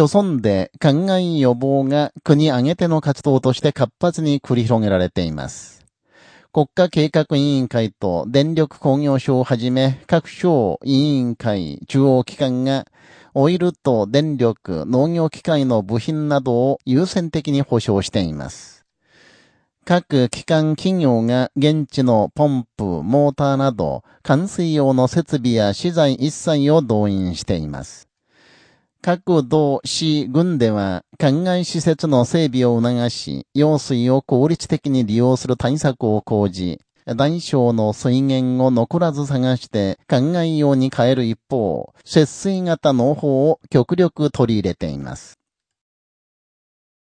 著村で灌漑予防が国挙げての活動として活発に繰り広げられています。国家計画委員会と電力工業省をはじめ各省委員会、中央機関がオイルと電力、農業機械の部品などを優先的に保障しています。各機関企業が現地のポンプ、モーターなど、冠水用の設備や資材一切を動員しています。各道、市、軍では、灌漑施設の整備を促し、用水を効率的に利用する対策を講じ、大小の水源を残らず探して、灌漑用に変える一方、節水型農法を極力取り入れています。